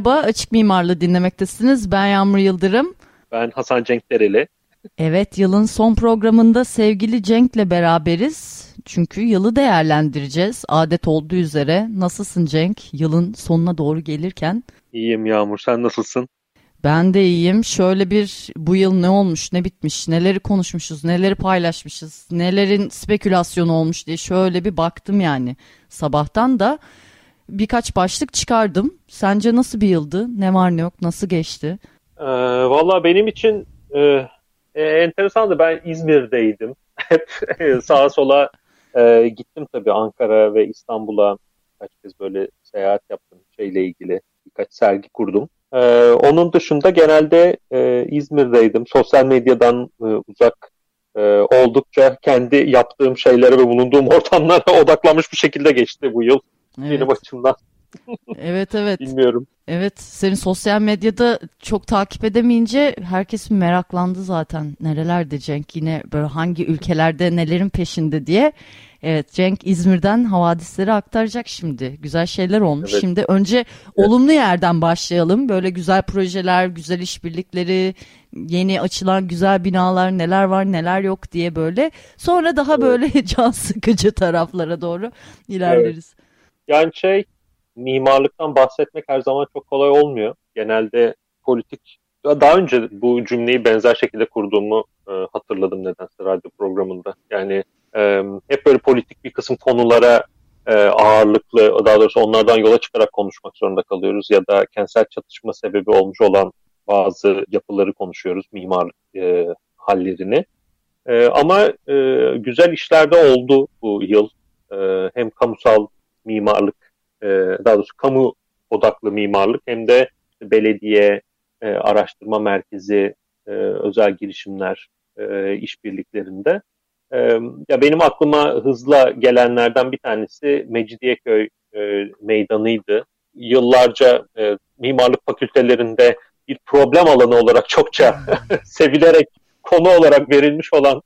Merhaba, Açık Mimarlı dinlemektesiniz. Ben Yağmur Yıldırım. Ben Hasan Cenk Dereli. Evet, yılın son programında sevgili Cenk'le beraberiz. Çünkü yılı değerlendireceğiz. Adet olduğu üzere. Nasılsın Cenk? Yılın sonuna doğru gelirken. İyiyim Yağmur, sen nasılsın? Ben de iyiyim. Şöyle bir bu yıl ne olmuş, ne bitmiş, neleri konuşmuşuz, neleri paylaşmışız, nelerin spekülasyonu olmuş diye şöyle bir baktım yani. Sabahtan da birkaç başlık çıkardım. Sence nasıl bir yıldı? Ne var ne yok? Nasıl geçti? Ee, Valla benim için e, e, enteresandı. Ben İzmir'deydim. Hep sağa sola e, gittim tabii Ankara ve İstanbul'a birkaç kez böyle seyahat yaptım şeyle ilgili. Birkaç sergi kurdum. Ee, onun dışında genelde e, İzmir'deydim. Sosyal medyadan e, uzak e, oldukça kendi yaptığım şeylere ve bulunduğum ortamlara odaklanmış bir şekilde geçti bu yıl. Evet. Benim açımdan. Evet evet. Bilmiyorum. Evet seni sosyal medyada çok takip edemeyince herkes meraklandı zaten. Nerelerde Cenk yine böyle hangi ülkelerde nelerin peşinde diye. Evet Cenk İzmir'den havadisleri aktaracak şimdi. Güzel şeyler olmuş. Evet. Şimdi önce olumlu yerden başlayalım. Böyle güzel projeler, güzel işbirlikleri, yeni açılan güzel binalar neler var neler yok diye böyle. Sonra daha Evet. böyle can sıkıcı taraflara doğru ilerleriz. Yani şey mimarlıktan bahsetmek her zaman çok kolay olmuyor. Genelde politik daha önce bu cümleyi benzer şekilde kurduğumu e, hatırladım nedense radyo programında. Yani e, hep böyle politik bir kısım konulara e, ağırlıklı daha doğrusu onlardan yola çıkarak konuşmak zorunda kalıyoruz ya da kentsel çatışma sebebi olmuş olan bazı yapıları konuşuyoruz mimarlık e, hallerini. E, ama e, güzel işler de oldu bu yıl. E, hem kamusal mimarlık, e, daha doğrusu kamu odaklı mimarlık hem de belediye, e, araştırma merkezi, e, özel girişimler e, işbirliklerinde. E, ya benim aklıma hızla gelenlerden bir tanesi Mecidiyeköy e, meydanıydı. Yıllarca e, mimarlık fakültelerinde bir problem alanı olarak çokça sevilerek konu olarak verilmiş olan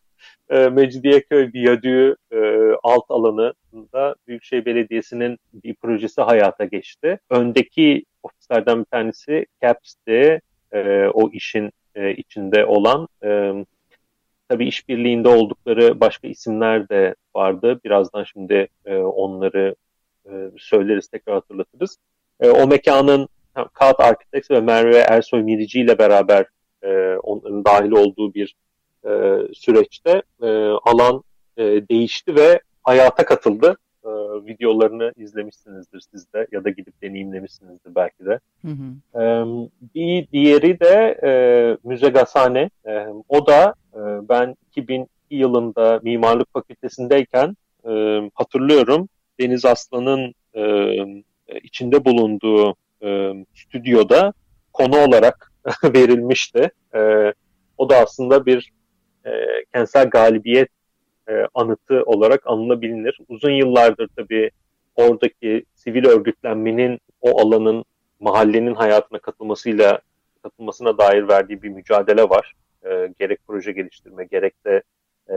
e, Mecidiyeköy Viyadüğü e, alt alanında Büyükşehir Belediyesi'nin bir projesi hayata geçti. Öndeki ofislerden bir tanesi CAPS'ti. E, o işin e, içinde olan e, tabii işbirliğinde oldukları başka isimler de vardı. Birazdan şimdi e, onları e, söyleriz, tekrar hatırlatırız. E, o mekanın Kağıt Architects ve Merve Ersoy Mirici ile beraber e, onların dahil olduğu bir e, süreçte e, alan e, değişti ve hayata katıldı. E, videolarını izlemişsinizdir siz de ya da gidip deneyimlemişsinizdir belki de. Hı hı. E, bir diğeri de e, Müze Gazhane. E, o da e, ben 2002 yılında Mimarlık Fakültesindeyken e, hatırlıyorum Deniz Aslan'ın e, içinde bulunduğu e, stüdyoda konu olarak verilmişti. E, o da aslında bir e, kentsel galibiyet e, anıtı olarak anılabilir. Uzun yıllardır tabii oradaki sivil örgütlenmenin o alanın mahallenin hayatına katılmasıyla katılmasına dair verdiği bir mücadele var. E, gerek proje geliştirme gerek de e,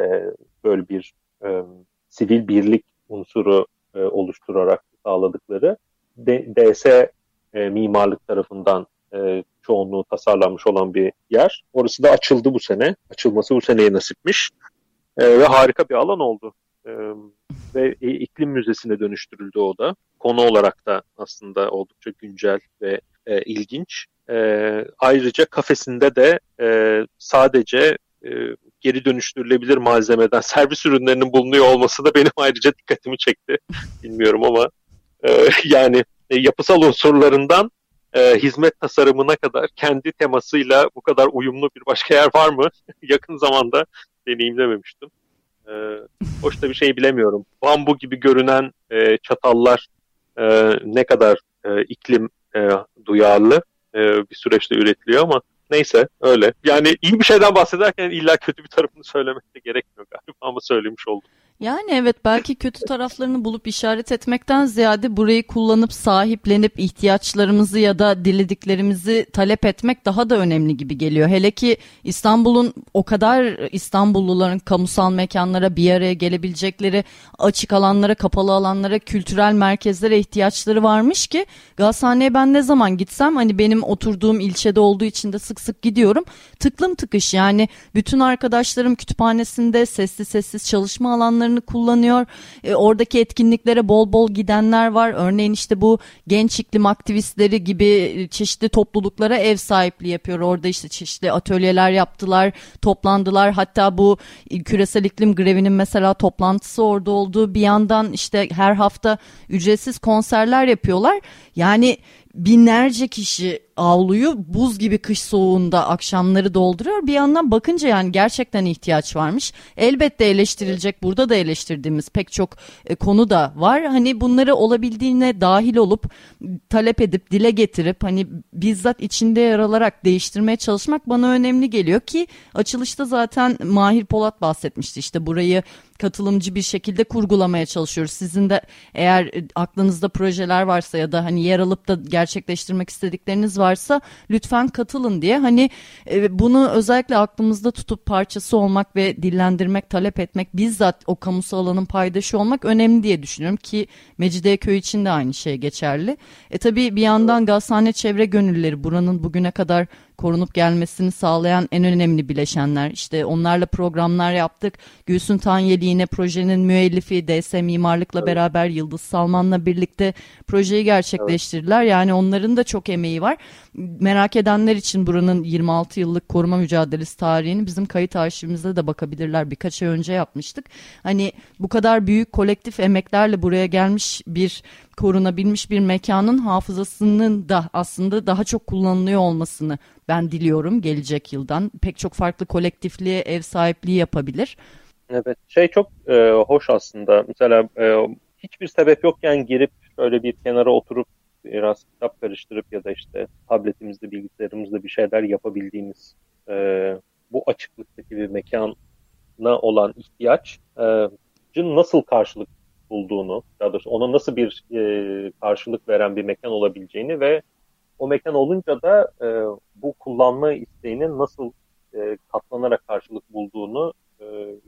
böyle bir e, sivil birlik unsuru e, oluşturarak sağladıkları D- DS e, mimarlık tarafından e, çoğunluğu tasarlanmış olan bir yer. Orası da açıldı bu sene. Açılması bu seneye nasipmiş. E, ve harika bir alan oldu. E, ve iklim müzesine dönüştürüldü o da. Konu olarak da aslında oldukça güncel ve e, ilginç. E, ayrıca kafesinde de e, sadece e, geri dönüştürülebilir malzemeden servis ürünlerinin bulunuyor olması da benim ayrıca dikkatimi çekti. Bilmiyorum ama e, yani e, yapısal unsurlarından e, hizmet tasarımına kadar kendi temasıyla bu kadar uyumlu bir başka yer var mı? Yakın zamanda deneyimlememiştim. e, hoş bir şey bilemiyorum. Bambu gibi görünen e, çatallar e, ne kadar e, iklim e, duyarlı e, bir süreçte üretiliyor ama neyse öyle. Yani iyi bir şeyden bahsederken illa kötü bir tarafını söylemek de gerekmiyor galiba ama söylemiş oldum. Yani evet belki kötü taraflarını bulup işaret etmekten ziyade burayı kullanıp sahiplenip ihtiyaçlarımızı ya da dilediklerimizi talep etmek daha da önemli gibi geliyor. Hele ki İstanbul'un o kadar İstanbulluların kamusal mekanlara bir araya gelebilecekleri açık alanlara, kapalı alanlara, kültürel merkezlere ihtiyaçları varmış ki Gazhane'ye ben ne zaman gitsem hani benim oturduğum ilçede olduğu için de sık sık gidiyorum. Tıklım tıkış yani bütün arkadaşlarım kütüphanesinde sessiz sessiz çalışma alanları imkanlarını kullanıyor. E, oradaki etkinliklere bol bol gidenler var. Örneğin işte bu genç iklim aktivistleri gibi e, çeşitli topluluklara ev sahipliği yapıyor. Orada işte çeşitli atölyeler yaptılar, toplandılar. Hatta bu e, küresel iklim grevinin mesela toplantısı orada olduğu bir yandan işte her hafta ücretsiz konserler yapıyorlar. Yani binlerce kişi avluyu buz gibi kış soğuğunda akşamları dolduruyor. Bir yandan bakınca yani gerçekten ihtiyaç varmış. Elbette eleştirilecek burada da eleştirdiğimiz pek çok e, konu da var. Hani bunları olabildiğine dahil olup talep edip dile getirip hani bizzat içinde yer alarak değiştirmeye çalışmak bana önemli geliyor ki açılışta zaten Mahir Polat bahsetmişti. işte burayı katılımcı bir şekilde kurgulamaya çalışıyoruz. Sizin de eğer e, aklınızda projeler varsa ya da hani yer alıp da gerçekleştirmek istedikleriniz varsa lütfen katılın diye. Hani e, bunu özellikle aklımızda tutup parçası olmak ve dillendirmek, talep etmek, bizzat o kamusal alanın paydaşı olmak önemli diye düşünüyorum ki Mecidiyeköy için de aynı şey geçerli. E tabii bir yandan Gazhane Çevre Gönülleri buranın bugüne kadar korunup gelmesini sağlayan en önemli bileşenler. İşte onlarla programlar yaptık. Gülsün Tanyeli yine projenin müellifi DS Mimarlık'la evet. beraber Yıldız Salman'la birlikte projeyi gerçekleştirdiler. Evet. Yani onların da çok emeği var. Merak edenler için buranın 26 yıllık koruma mücadelesi tarihini bizim kayıt arşivimizde de bakabilirler. Birkaç ay önce yapmıştık. Hani bu kadar büyük kolektif emeklerle buraya gelmiş bir korunabilmiş bir mekanın hafızasının da aslında daha çok kullanılıyor olmasını ben diliyorum gelecek yıldan. Pek çok farklı kolektifliğe ev sahipliği yapabilir. Evet şey çok e, hoş aslında. Mesela e, hiçbir sebep yokken girip şöyle bir kenara oturup biraz kitap karıştırıp ya da işte tabletimizde bilgisayarımızda bir şeyler yapabildiğimiz e, bu açıklıktaki bir mekana olan ihtiyaç e, nasıl karşılık bulduğunu, daha doğrusu ona nasıl bir e, karşılık veren bir mekan olabileceğini ve o mekan olunca da e, bu kullanma isteğinin nasıl e, katlanarak karşılık bulduğunu e,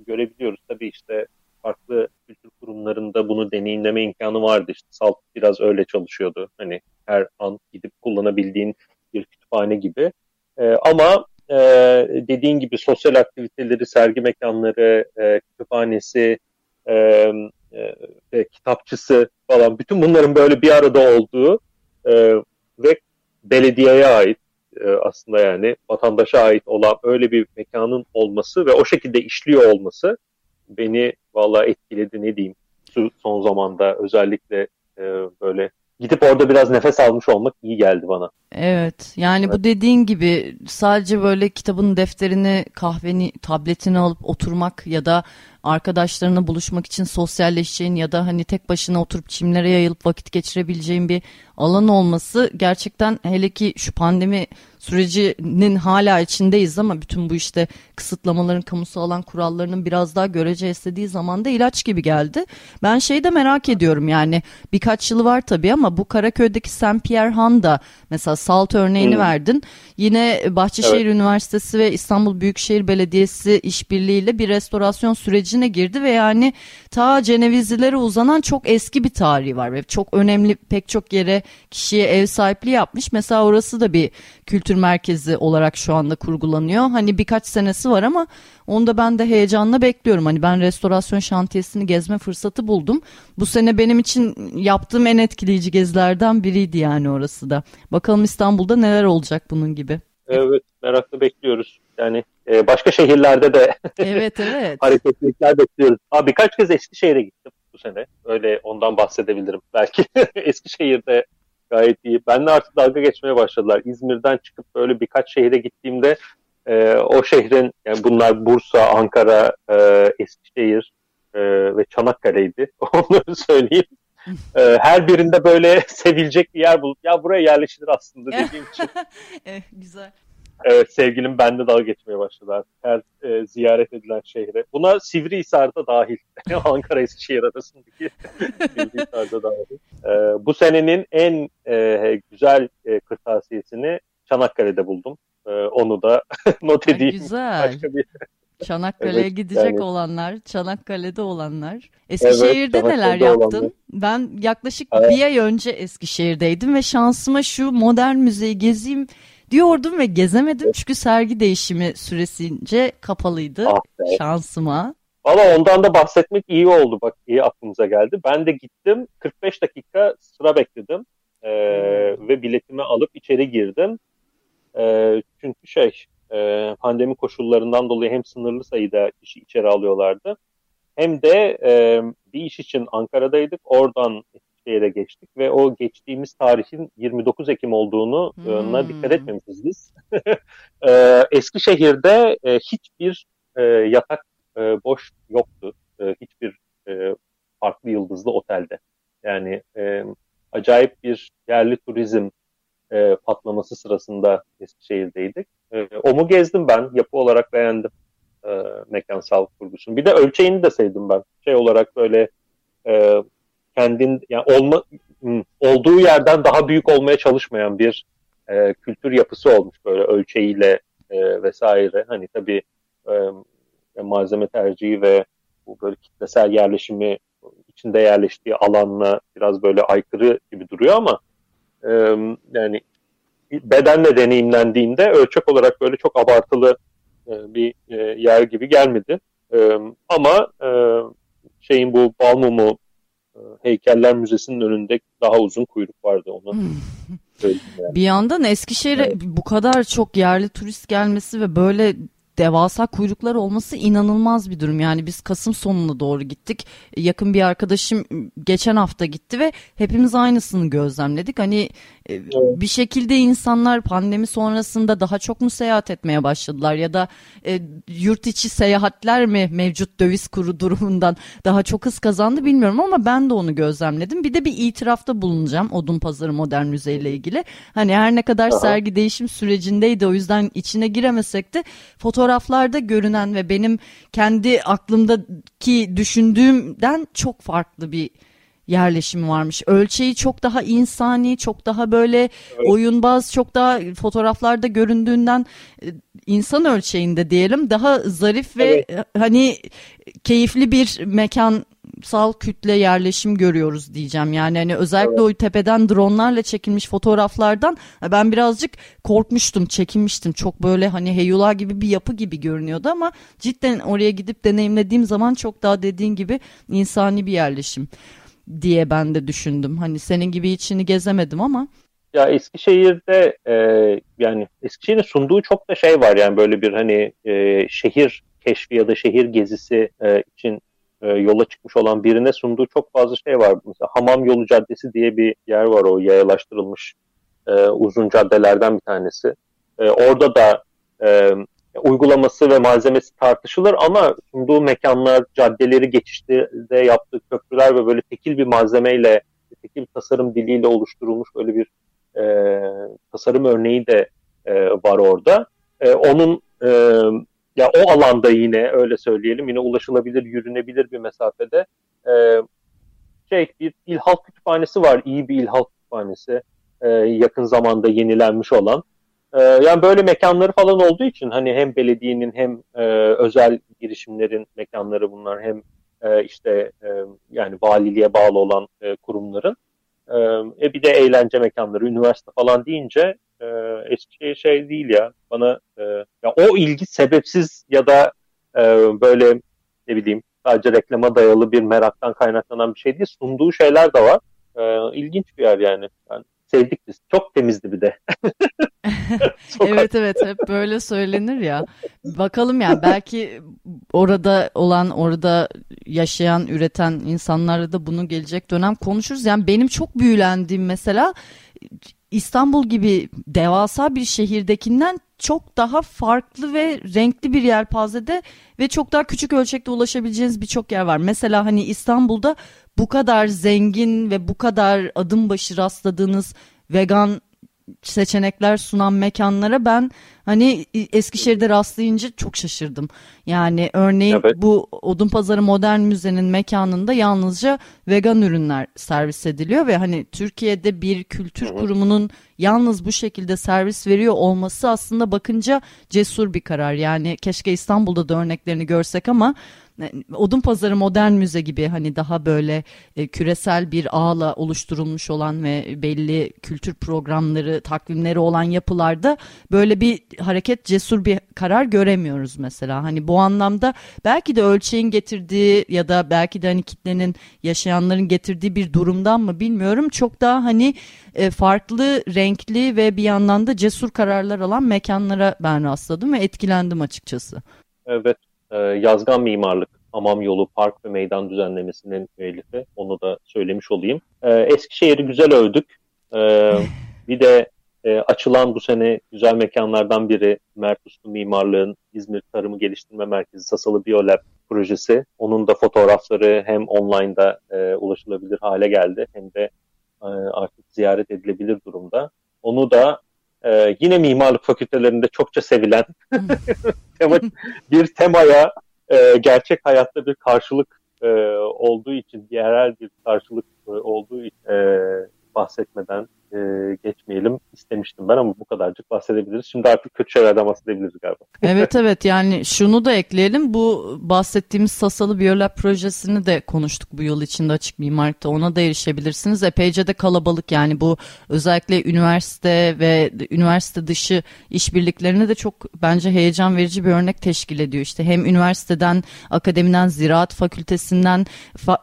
görebiliyoruz. Tabii işte farklı kültür kurumlarında bunu deneyimleme imkanı vardı. İşte Salt biraz öyle çalışıyordu. Hani her an gidip kullanabildiğin bir kütüphane gibi. E, ama e, dediğin gibi sosyal aktiviteleri, sergi mekanları, e, kütüphanesi, e, e, kitapçısı falan. Bütün bunların böyle bir arada olduğu e, ve belediyeye ait e, aslında yani vatandaşa ait olan öyle bir mekanın olması ve o şekilde işliyor olması beni vallahi etkiledi. Ne diyeyim? Son zamanda özellikle e, böyle gidip orada biraz nefes almış olmak iyi geldi bana. Evet yani evet. bu dediğin gibi sadece böyle kitabın defterini kahveni tabletini alıp oturmak ya da arkadaşlarına buluşmak için sosyalleşeceğin ya da hani tek başına oturup çimlere yayılıp vakit geçirebileceğin bir alan olması gerçekten hele ki şu pandemi sürecinin hala içindeyiz ama bütün bu işte kısıtlamaların kamusal alan kurallarının biraz daha görece istediği zaman da ilaç gibi geldi. Ben şeyi de merak ediyorum yani birkaç yılı var tabii ama bu Karaköy'deki Saint Pierre Han da mesela salt örneğini hmm. verdin. Yine Bahçeşehir evet. Üniversitesi ve İstanbul Büyükşehir Belediyesi işbirliğiyle bir restorasyon sürecine girdi ve yani ta Cenevizlilere uzanan çok eski bir tarihi var ve çok önemli pek çok yere kişiye ev sahipliği yapmış. Mesela orası da bir kültür merkezi olarak şu anda kurgulanıyor. Hani birkaç senesi var ama onu da ben de heyecanla bekliyorum. Hani ben restorasyon şantiyesini gezme fırsatı buldum. Bu sene benim için yaptığım en etkileyici gezilerden biriydi yani orası da. Bakalım İstanbul'da neler olacak bunun gibi. Evet merakla bekliyoruz. Yani e, başka şehirlerde de evet, evet. hareketlilikler bekliyoruz. Abi birkaç kez Eskişehir'e gittim bu sene. Öyle ondan bahsedebilirim. Belki Eskişehir'de gayet iyi. Benle artık dalga geçmeye başladılar. İzmir'den çıkıp böyle birkaç şehire gittiğimde e, o şehrin yani bunlar Bursa, Ankara, e, Eskişehir e, ve Çanakkale'ydi. Onları söyleyeyim. E, her birinde böyle sevilecek bir yer bulup ya buraya yerleşilir aslında dediğim için. evet, güzel. Evet sevgilim bende dalga geçmeye başladı artık. Her e, ziyaret edilen şehre. Buna Sivrihisar'da dahil. Ankara Eskişehir arasındaki Sivrihisar'da dahil. E, bu senenin en e, güzel e, kırtasiyesini Çanakkale'de buldum. E, onu da not edeyim. Güzel. Başka bir Çanakkale'ye evet, gidecek yani. olanlar, Çanakkale'de olanlar. Eskişehir'de evet, neler yaptın? Olanlar. Ben yaklaşık evet. bir ay önce Eskişehir'deydim ve şansıma şu modern müzeyi gezeyim diyordum ve gezemedim evet. çünkü sergi değişimi süresince kapalıydı ah şansıma. Valla ondan da bahsetmek iyi oldu bak iyi aklımıza geldi. Ben de gittim 45 dakika sıra bekledim ee, ve biletimi alıp içeri girdim. Ee, çünkü şey e, pandemi koşullarından dolayı hem sınırlı sayıda kişi içeri alıyorlardı hem de e, bir iş için Ankara'daydık. Oradan Eskişehir'e geçtik ve o geçtiğimiz tarihin 29 Ekim olduğunu hmm. dikkat etmemişiz biz. e, Eskişehir'de e, hiçbir e, yatak e, boş yoktu. E, hiçbir e, farklı yıldızlı otelde. Yani e, acayip bir yerli turizm e, patlaması sırasında Eskişehir'deydik. E, mu gezdim ben. Yapı olarak beğendim e, mekansal kurgusunu. Bir de ölçeğini de sevdim ben. Şey olarak böyle e, kendin yani olma olduğu yerden daha büyük olmaya çalışmayan bir e, kültür yapısı olmuş böyle ölçeğiyle e, vesaire. Hani tabii e, malzeme tercihi ve bu böyle kitlesel yerleşimi içinde yerleştiği alanla biraz böyle aykırı gibi duruyor ama e, yani bedenle deneyimlendiğinde ölçek olarak böyle çok abartılı e, bir e, yer gibi gelmedi. E, ama e, şeyin bu Balmumu e, Heykeller Müzesi'nin önünde daha uzun kuyruk vardı onu. Hmm. yani. Bir yandan Eskişehir'e evet. bu kadar çok yerli turist gelmesi ve böyle devasa kuyruklar olması inanılmaz bir durum. Yani biz Kasım sonuna doğru gittik. Yakın bir arkadaşım geçen hafta gitti ve hepimiz aynısını gözlemledik. Hani evet. bir şekilde insanlar pandemi sonrasında daha çok mu seyahat etmeye başladılar ya da e, yurt içi seyahatler mi mevcut döviz kuru durumundan daha çok hız kazandı bilmiyorum ama ben de onu gözlemledim. Bir de bir itirafta bulunacağım Odun Pazarı Modern Müze ile ilgili. Hani her ne kadar Aha. sergi değişim sürecindeydi o yüzden içine giremesek de fotoğraflarda görünen ve benim kendi aklımdaki düşündüğümden çok farklı bir yerleşim varmış. Ölçeği çok daha insani, çok daha böyle evet. oyunbaz, çok daha fotoğraflarda göründüğünden e, insan ölçeğinde diyelim daha zarif ve evet. E, hani keyifli bir mekan sal kütle yerleşim görüyoruz diyeceğim. Yani hani özellikle evet. o tepeden dronlarla çekilmiş fotoğraflardan ben birazcık korkmuştum, çekinmiştim. Çok böyle hani heyula gibi bir yapı gibi görünüyordu ama cidden oraya gidip deneyimlediğim zaman çok daha dediğin gibi insani bir yerleşim diye ben de düşündüm. Hani senin gibi içini gezemedim ama. Ya Eskişehir'de e, yani Eskişehir'in sunduğu çok da şey var yani böyle bir hani e, şehir keşfi ya da şehir gezisi e, için e, yola çıkmış olan birine sunduğu çok fazla şey var. Mesela Hamam Yolu Caddesi diye bir yer var o yayalaştırılmış e, uzun caddelerden bir tanesi. E, orada da e, uygulaması ve malzemesi tartışılır ama sunduğu mekanlar, caddeleri geçişte yaptığı köprüler ve böyle tekil bir malzemeyle, tekil tasarım diliyle oluşturulmuş böyle bir e, tasarım örneği de e, var orada. E, onun e, ya o alanda yine öyle söyleyelim yine ulaşılabilir, yürünebilir bir mesafede e, şey bir İlhal Kütüphanesi var, iyi bir İlhal Kütüphanesi e, yakın zamanda yenilenmiş olan. E, yani böyle mekanları falan olduğu için hani hem belediyenin hem e, özel girişimlerin mekanları bunlar hem e, işte e, yani valiliğe bağlı olan e, kurumların e, e, bir de eğlence mekanları, üniversite falan deyince e, eski şey değil ya bana e, ya o ilgi sebepsiz ya da e, böyle ne bileyim sadece reklama dayalı bir meraktan kaynaklanan bir şey değil sunduğu şeyler de var. E, ilginç bir yer yani. yani sevdik biz. Çok temizdi bir de. evet evet hep böyle söylenir ya. Bakalım ya belki orada olan orada yaşayan üreten insanlarla da bunu gelecek dönem konuşuruz. Yani benim çok büyülendiğim mesela İstanbul gibi devasa bir şehirdekinden çok daha farklı ve renkli bir yelpazede ve çok daha küçük ölçekte ulaşabileceğiniz birçok yer var. Mesela hani İstanbul'da bu kadar zengin ve bu kadar adım başı rastladığınız vegan seçenekler sunan mekanlara ben hani Eskişehir'de rastlayınca çok şaşırdım. Yani örneğin evet. bu Odunpazarı Modern Müze'nin mekanında yalnızca vegan ürünler servis ediliyor ve hani Türkiye'de bir kültür Hı-hı. kurumunun yalnız bu şekilde servis veriyor olması aslında bakınca cesur bir karar. Yani keşke İstanbul'da da örneklerini görsek ama Odun Pazarı Modern Müze gibi hani daha böyle e, küresel bir ağla oluşturulmuş olan ve belli kültür programları, takvimleri olan yapılarda böyle bir hareket cesur bir karar göremiyoruz mesela. Hani bu anlamda belki de ölçeğin getirdiği ya da belki de hani kitlenin yaşayanların getirdiği bir durumdan mı bilmiyorum. Çok daha hani e, farklı, renkli ve bir yandan da cesur kararlar alan mekanlara ben rastladım ve etkilendim açıkçası. Evet e, yazgan mimarlık Amam Yolu Park ve Meydan düzenlemesinin müellifi. Onu da söylemiş olayım. E, Eskişehir'i güzel övdük. E, bir de e, açılan bu sene güzel mekanlardan biri Mert Uslu Mimarlığın İzmir Tarımı Geliştirme Merkezi Sasalı Biolab projesi. Onun da fotoğrafları hem online'da e, ulaşılabilir hale geldi hem de e, artık ziyaret edilebilir durumda. Onu da e, yine mimarlık fakültelerinde çokça sevilen tema, bir temaya e, gerçek hayatta bir karşılık e, olduğu için, yerel bir karşılık e, olduğu için e, bahsetmeden e, geçmeyelim istemiştim ben ama bu kadarcık bahsedebiliriz. Şimdi artık kötü şeylerden bahsedebiliriz galiba. Evet evet yani şunu da ekleyelim. Bu bahsettiğimiz Sasalı Biyolab projesini de konuştuk bu yıl içinde açık mimarlıkta. Ona da erişebilirsiniz. Epeyce de kalabalık yani bu özellikle üniversite ve üniversite dışı işbirliklerine de çok bence heyecan verici bir örnek teşkil ediyor. İşte hem üniversiteden, akademiden, ziraat fakültesinden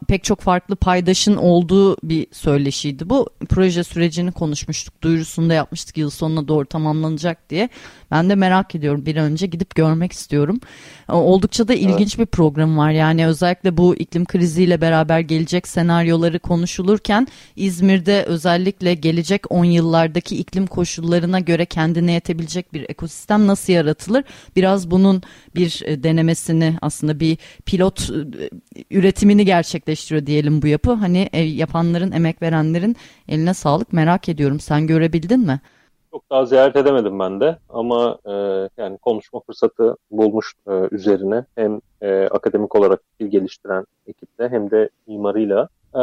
pek çok farklı paydaşın olduğu bir söyleşiydi bu. Proje sürecini konuşmuştuk. Duyurusunu da yapmıştık yıl sonuna doğru tamamlanacak diye. Ben de merak ediyorum. Bir önce gidip görmek istiyorum. Oldukça da ilginç evet. bir program var. Yani özellikle bu iklim kriziyle beraber gelecek senaryoları konuşulurken İzmir'de özellikle gelecek 10 yıllardaki iklim koşullarına göre kendine yetebilecek bir ekosistem nasıl yaratılır? Biraz bunun bir e, denemesini aslında bir pilot e, üretimini gerçekleştiriyor diyelim bu yapı. Hani yapanların, emek verenlerin eline sağlık merak ediyorum. Sen görebildin mi? Çok daha ziyaret edemedim ben de ama e, yani konuşma fırsatı bulmuş e, üzerine hem e, akademik olarak bir geliştiren ekiple hem de mimarıyla e,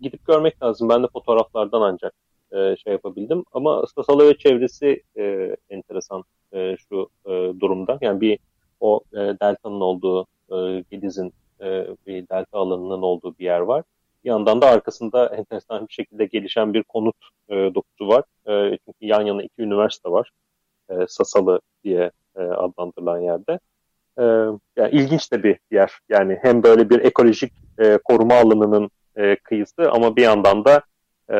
gidip görmek lazım. Ben de fotoğraflardan ancak e, şey yapabildim ama Sasalı ve çevresi e, enteresan e, şu e, durumda. Yani bir o e, deltanın olduğu e, Gediz'in e, bir delta alanının olduğu bir yer var. Yandan da arkasında enteresan bir şekilde gelişen bir konut e, dokusu var. E, çünkü yan yana iki üniversite var. E, Sasalı diye e, adlandırılan yerde. E, yani ilginç de bir yer. Yani hem böyle bir ekolojik e, koruma alanının e, kıyısı ama bir yandan da e,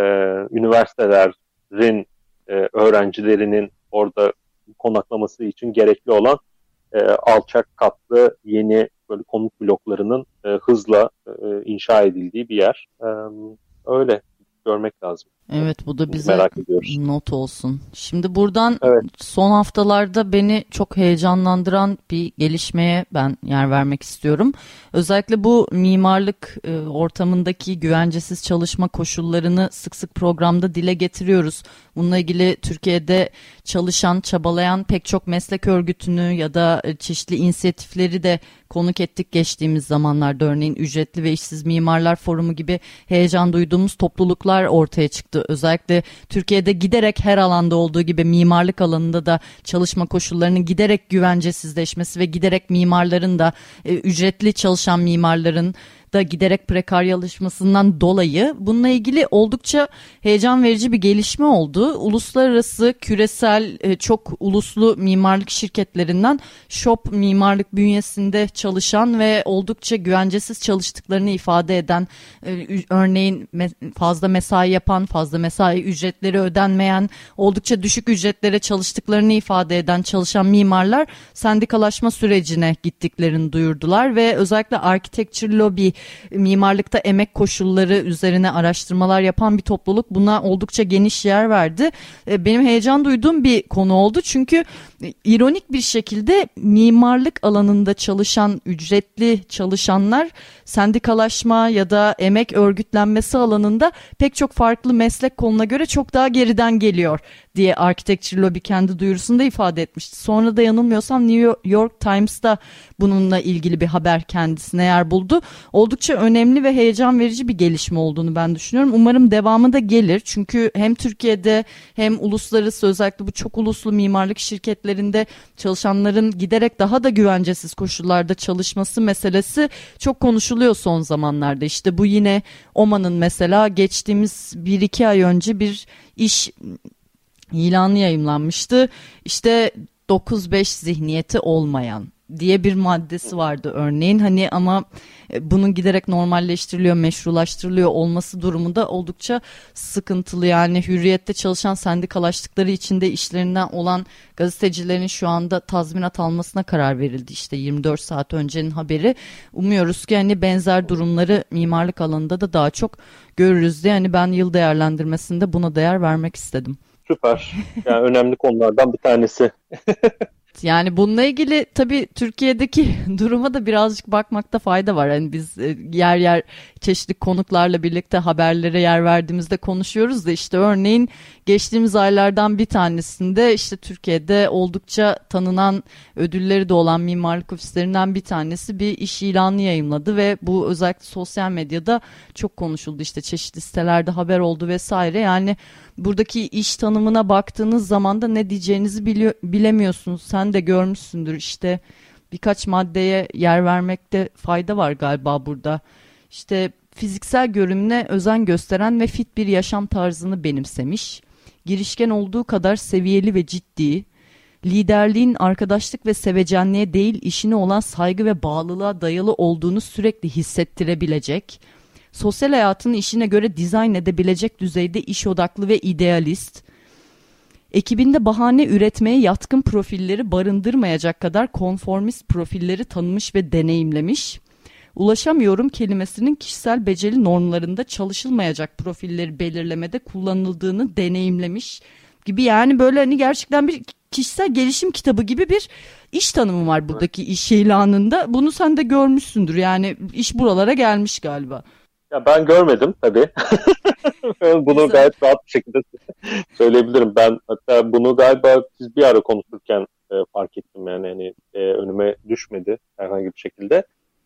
üniversitelerin e, öğrencilerinin orada konaklaması için gerekli olan e, alçak katlı yeni böyle konut bloklarının e, hızla e, inşa edildiği bir yer. E, öyle görmek lazım. Evet bu da bize Merak ediyoruz. not olsun. Şimdi buradan evet. son haftalarda beni çok heyecanlandıran bir gelişmeye ben yer vermek istiyorum. Özellikle bu mimarlık e, ortamındaki güvencesiz çalışma koşullarını sık sık programda dile getiriyoruz. Bununla ilgili Türkiye'de çalışan, çabalayan pek çok meslek örgütünü ya da e, çeşitli inisiyatifleri de konuk ettik geçtiğimiz zamanlarda. Örneğin ücretli ve işsiz mimarlar forumu gibi heyecan duyduğumuz topluluklar ortaya çıktı. Özellikle Türkiye'de giderek her alanda olduğu gibi mimarlık alanında da çalışma koşullarının giderek güvencesizleşmesi ve giderek mimarların da e, ücretli çalışan mimarların da giderek prekaryalaşmasından dolayı bununla ilgili oldukça heyecan verici bir gelişme oldu. Uluslararası küresel e, çok uluslu mimarlık şirketlerinden Shop mimarlık bünyesinde çalışan ve oldukça güvencesiz çalıştıklarını ifade eden e, örneğin fazla mesai yapan, fazla mesai ücretleri ödenmeyen, oldukça düşük ücretlere çalıştıklarını ifade eden çalışan mimarlar sendikalaşma sürecine gittiklerini duyurdular ve özellikle Architecture Lobby mimarlıkta emek koşulları üzerine araştırmalar yapan bir topluluk buna oldukça geniş yer verdi. E, benim heyecan duyduğum bir konu oldu çünkü ironik bir şekilde mimarlık alanında çalışan ücretli çalışanlar sendikalaşma ya da emek örgütlenmesi alanında pek çok farklı meslek koluna göre çok daha geriden geliyor diye Architecture Lobby kendi duyurusunda ifade etmişti. Sonra da yanılmıyorsam New York Times'da bununla ilgili bir haber kendisine yer buldu. Oldukça önemli ve heyecan verici bir gelişme olduğunu ben düşünüyorum. Umarım devamı da gelir. Çünkü hem Türkiye'de hem uluslararası özellikle bu çok uluslu mimarlık şirketlerinde çalışanların giderek daha da güvencesiz koşullarda çalışması meselesi çok konuşuluyor son zamanlarda. İşte bu yine Oman'ın mesela geçtiğimiz bir iki ay önce bir iş ilanı yayımlanmıştı. İşte 9-5 zihniyeti olmayan diye bir maddesi vardı örneğin hani ama e, bunun giderek normalleştiriliyor, meşrulaştırılıyor olması durumunda oldukça sıkıntılı. Yani hürriyette çalışan sendikalaştıkları içinde işlerinden olan gazetecilerin şu anda tazminat almasına karar verildi. İşte 24 saat öncenin haberi. Umuyoruz ki hani benzer durumları mimarlık alanında da daha çok görürüz diye hani ben yıl değerlendirmesinde buna değer vermek istedim. Süper. Yani önemli konulardan bir tanesi. Yani bununla ilgili tabii Türkiye'deki duruma da birazcık bakmakta fayda var. Hani biz e, yer yer çeşitli konuklarla birlikte haberlere yer verdiğimizde konuşuyoruz da işte örneğin geçtiğimiz aylardan bir tanesinde işte Türkiye'de oldukça tanınan ödülleri de olan mimarlık ofislerinden bir tanesi bir iş ilanı yayımladı ve bu özellikle sosyal medyada çok konuşuldu. işte çeşitli sitelerde haber oldu vesaire. Yani buradaki iş tanımına baktığınız zaman da ne diyeceğinizi biliyor, bilemiyorsunuz. Sen de görmüşsündür işte birkaç maddeye yer vermekte fayda var galiba burada. İşte fiziksel görünümüne özen gösteren ve fit bir yaşam tarzını benimsemiş. Girişken olduğu kadar seviyeli ve ciddi, liderliğin arkadaşlık ve sevecenliğe değil işine olan saygı ve bağlılığa dayalı olduğunu sürekli hissettirebilecek, sosyal hayatını işine göre dizayn edebilecek düzeyde iş odaklı ve idealist, ekibinde bahane üretmeye yatkın profilleri barındırmayacak kadar konformist profilleri tanımış ve deneyimlemiş, ulaşamıyorum kelimesinin kişisel beceri normlarında çalışılmayacak profilleri belirlemede kullanıldığını deneyimlemiş gibi yani böyle hani gerçekten bir kişisel gelişim kitabı gibi bir iş tanımı var buradaki iş ilanında. Bunu sen de görmüşsündür yani iş buralara gelmiş galiba. Ya ben görmedim tabii. bunu gayet rahat bir şekilde söyleyebilirim. Ben hatta bunu galiba siz bir ara konuşurken e, fark ettim yani hani e, önüme düşmedi herhangi bir şekilde.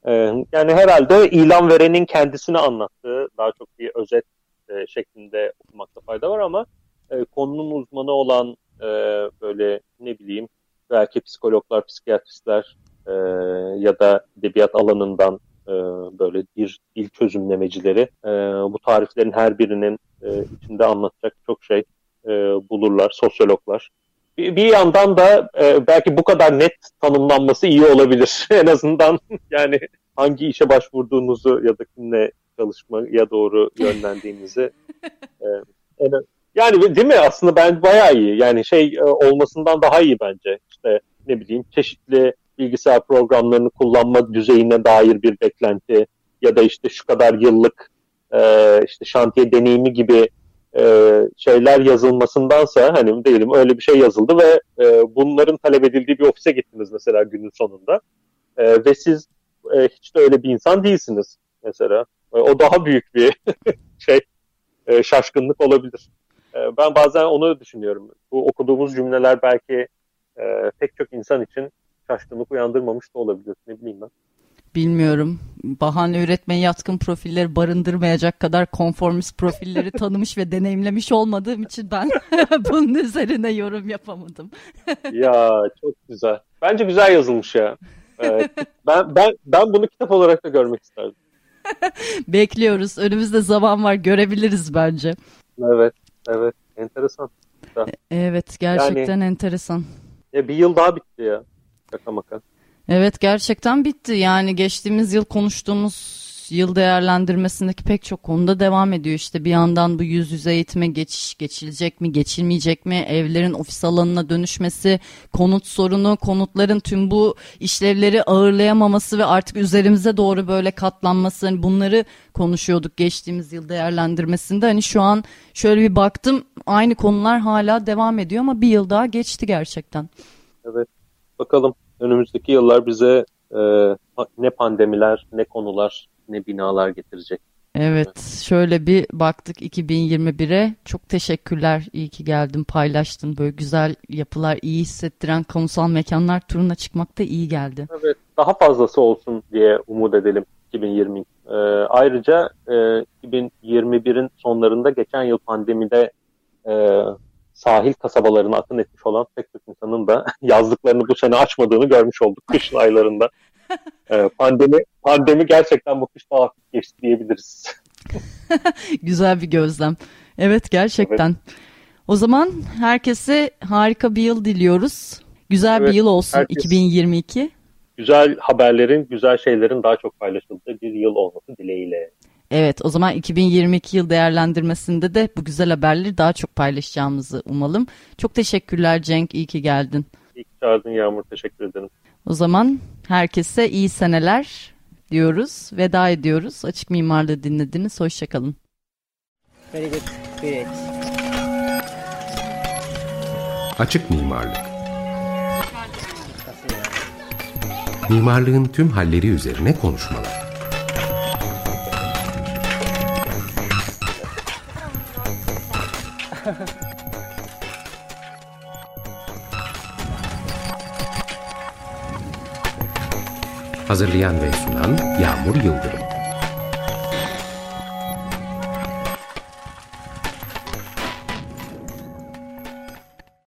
E, yani herhalde ilan verenin kendisini anlattığı daha çok bir özet e, şeklinde okumakta fayda var ama e, konunun uzmanı olan e, böyle ne bileyim belki psikologlar, psikiyatristler e, ya da edebiyat alanından e, böyle bir dil çözümlemecileri e, bu tariflerin her birinin e, içinde anlatacak çok şey bulurlar, sosyologlar. Bir, yandan da belki bu kadar net tanımlanması iyi olabilir. en azından yani hangi işe başvurduğunuzu ya da kimle çalışmaya doğru yönlendiğinizi en, yani değil mi aslında ben bayağı iyi yani şey olmasından daha iyi bence işte ne bileyim çeşitli bilgisayar programlarını kullanma düzeyine dair bir beklenti ya da işte şu kadar yıllık e, işte şantiye deneyimi gibi e, şeyler yazılmasındansa hani diyelim öyle bir şey yazıldı ve e, bunların talep edildiği bir ofise gittiniz mesela günün sonunda e, ve siz e, hiç de öyle bir insan değilsiniz mesela. E, o daha büyük bir şey e, şaşkınlık olabilir. E, ben bazen onu düşünüyorum. Bu okuduğumuz cümleler belki e, pek çok insan için şaşkınlık uyandırmamış da olabilir. Ne bileyim ben. Bilmiyorum. Bahane üretmeye yatkın profilleri barındırmayacak kadar konformist profilleri tanımış ve deneyimlemiş olmadığım için ben bunun üzerine yorum yapamadım. ya çok güzel. Bence güzel yazılmış ya. Evet. ben ben ben bunu kitap olarak da görmek isterdim. Bekliyoruz. Önümüzde zaman var. Görebiliriz bence. Evet. Evet. Enteresan. Evet. Gerçekten yani, enteresan. Ya bir yıl daha bitti ya. Şaka maka. Evet gerçekten bitti. Yani geçtiğimiz yıl konuştuğumuz yıl değerlendirmesindeki pek çok konuda devam ediyor. İşte bir yandan bu yüz yüze eğitime geçiş geçilecek mi, geçilmeyecek mi? Evlerin ofis alanına dönüşmesi, konut sorunu, konutların tüm bu işlevleri ağırlayamaması ve artık üzerimize doğru böyle katlanması. Hani bunları konuşuyorduk geçtiğimiz yıl değerlendirmesinde. Hani şu an şöyle bir baktım aynı konular hala devam ediyor ama bir yıl daha geçti gerçekten. Evet. Bakalım önümüzdeki yıllar bize e, ne pandemiler, ne konular, ne binalar getirecek. Evet, şöyle bir baktık 2021'e. Çok teşekkürler. İyi ki geldin, paylaştın. Böyle güzel yapılar, iyi hissettiren kamusal mekanlar turuna çıkmak da iyi geldi. Evet, daha fazlası olsun diye umut edelim 2020. Ee, ayrıca e, 2021'in sonlarında geçen yıl pandemide e, sahil kasabalarına akın etmiş olan pek çok insanın da yazlıklarını bu sene açmadığını görmüş olduk kışın aylarında. Ee, pandemi pandemi gerçekten bu kış daha hafif geçti diyebiliriz. Güzel bir gözlem. Evet gerçekten. Evet. O zaman herkese harika bir yıl diliyoruz. Güzel evet, bir yıl olsun herkes, 2022. Güzel haberlerin, güzel şeylerin daha çok paylaşıldığı bir yıl olması dileğiyle. Evet o zaman 2022 yıl değerlendirmesinde de bu güzel haberleri daha çok paylaşacağımızı umalım. Çok teşekkürler Cenk, iyi ki geldin. İyi ki çağırdın Yağmur, teşekkür ederim. O zaman herkese iyi seneler diyoruz, veda ediyoruz. Açık Mimarlığı dinlediniz, hoşçakalın. Very good, great. Açık Mimarlık Mimarlığın tüm halleri üzerine konuşmalar. Hazırlayan ve sunan Yağmur Yıldırım